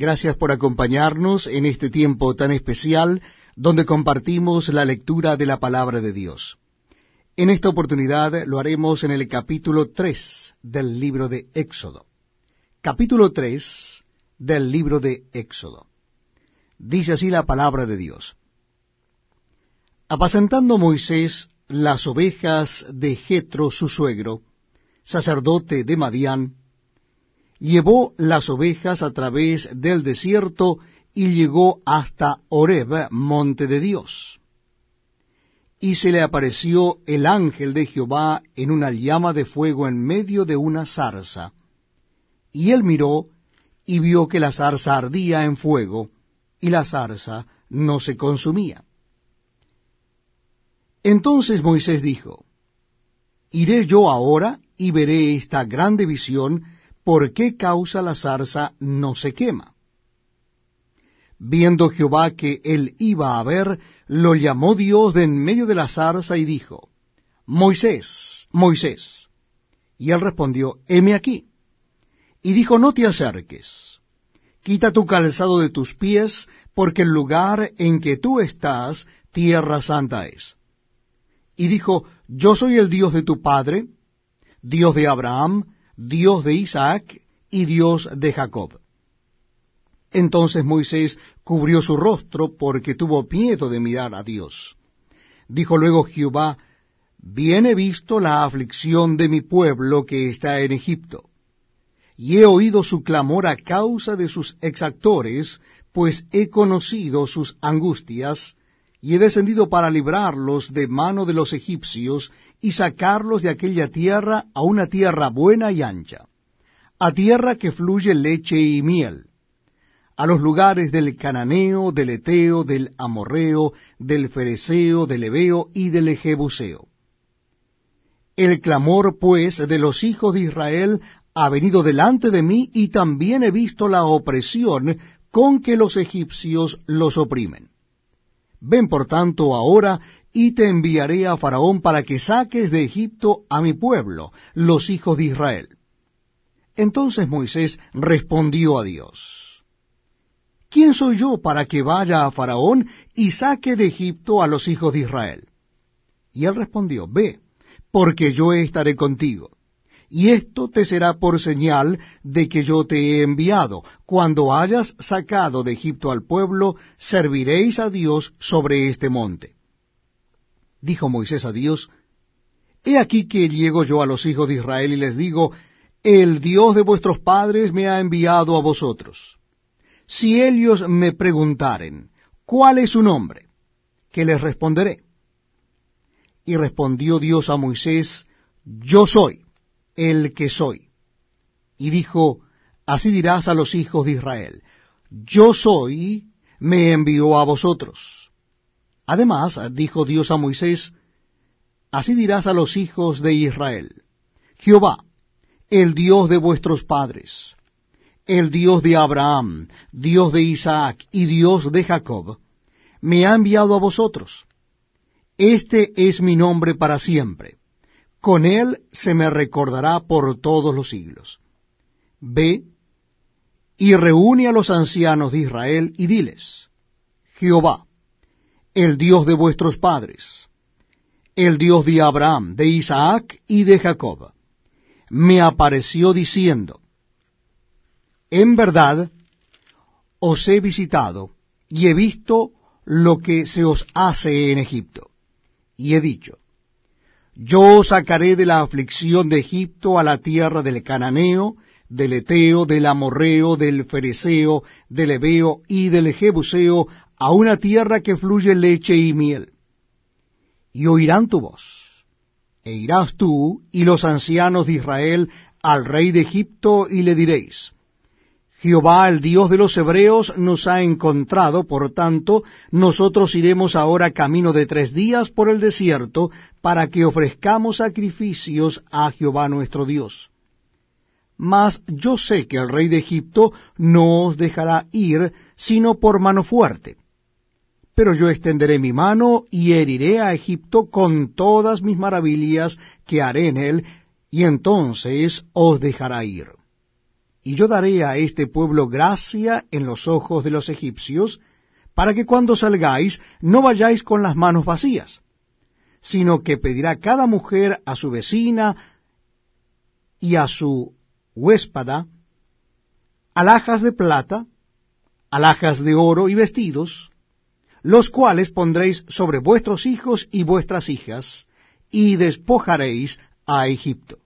Gracias por acompañarnos en este tiempo tan especial donde compartimos la lectura de la palabra de Dios. En esta oportunidad lo haremos en el capítulo 3 del libro de Éxodo. Capítulo 3 del libro de Éxodo. Dice así la palabra de Dios. Apacentando Moisés las ovejas de Jetro su suegro, sacerdote de Madián, llevó las ovejas a través del desierto y llegó hasta Horeb, monte de Dios. Y se le apareció el ángel de Jehová en una llama de fuego en medio de una zarza. Y él miró y vio que la zarza ardía en fuego, y la zarza no se consumía. Entonces Moisés dijo, Iré yo ahora y veré esta grande visión, ¿por qué causa la zarza no se quema? Viendo Jehová que él iba a ver, lo llamó Dios de en medio de la zarza y dijo, Moisés, Moisés. Y él respondió, heme aquí. Y dijo, no te acerques, quita tu calzado de tus pies, porque el lugar en que tú estás, tierra santa es. Y dijo, yo soy el Dios de tu padre, Dios de Abraham, Dios de Isaac y Dios de Jacob. Entonces Moisés cubrió su rostro porque tuvo miedo de mirar a Dios. Dijo luego Jehová, Bien he visto la aflicción de mi pueblo que está en Egipto, y he oído su clamor a causa de sus exactores, pues he conocido sus angustias, y he descendido para librarlos de mano de los egipcios, y sacarlos de aquella tierra a una tierra buena y ancha, a tierra que fluye leche y miel, a los lugares del cananeo, del eteo, del amorreo, del fereceo, del ebeo y del ejebuseo. El clamor, pues, de los hijos de Israel ha venido delante de mí, y también he visto la opresión con que los egipcios los oprimen. Ven por tanto ahora y te enviaré a Faraón para que saques de Egipto a mi pueblo, los hijos de Israel. Entonces Moisés respondió a Dios, ¿quién soy yo para que vaya a Faraón y saque de Egipto a los hijos de Israel? Y él respondió, Ve, porque yo estaré contigo. Y esto te será por señal de que yo te he enviado. Cuando hayas sacado de Egipto al pueblo, serviréis a Dios sobre este monte. Dijo Moisés a Dios, He aquí que llego yo a los hijos de Israel y les digo, El Dios de vuestros padres me ha enviado a vosotros. Si ellos me preguntaren, ¿cuál es su nombre? ¿Qué les responderé? Y respondió Dios a Moisés, Yo soy el que soy. Y dijo, Así dirás a los hijos de Israel, Yo soy, me envió a vosotros. Además, dijo Dios a Moisés, Así dirás a los hijos de Israel, Jehová, el Dios de vuestros padres, el Dios de Abraham, Dios de Isaac y Dios de Jacob, me ha enviado a vosotros. Este es mi nombre para siempre. Con él se me recordará por todos los siglos. Ve y reúne a los ancianos de Israel y diles, Jehová, el Dios de vuestros padres, el Dios de Abraham, de Isaac y de Jacob, me apareció diciendo, En verdad os he visitado y he visto lo que se os hace en Egipto. Y he dicho, Yo sacaré de la aflicción de Egipto a la tierra del Cananeo, del Eteo, del Amorreo, del Fereceo, del Ebeo y del Jebuseo, a una tierra que fluye leche y miel. Y oirán tu voz, e irás tú y los ancianos de Israel al rey de Egipto y le diréis, Jehová el Dios de los hebreos nos ha encontrado, por tanto, nosotros iremos ahora camino de tres días por el desierto para que ofrezcamos sacrificios a Jehová nuestro Dios. Mas yo sé que el rey de Egipto no os dejará ir sino por mano fuerte pero yo extenderé mi mano y heriré a Egipto con todas mis maravillas que haré en él, y entonces os dejará ir. Y yo daré a este pueblo gracia en los ojos de los egipcios, para que cuando salgáis no vayáis con las manos vacías, sino que pedirá cada mujer a su vecina y a su huéspada alhajas de plata, alhajas de oro y vestidos, los cuales pondréis sobre vuestros hijos y vuestras hijas, y despojaréis a Egipto.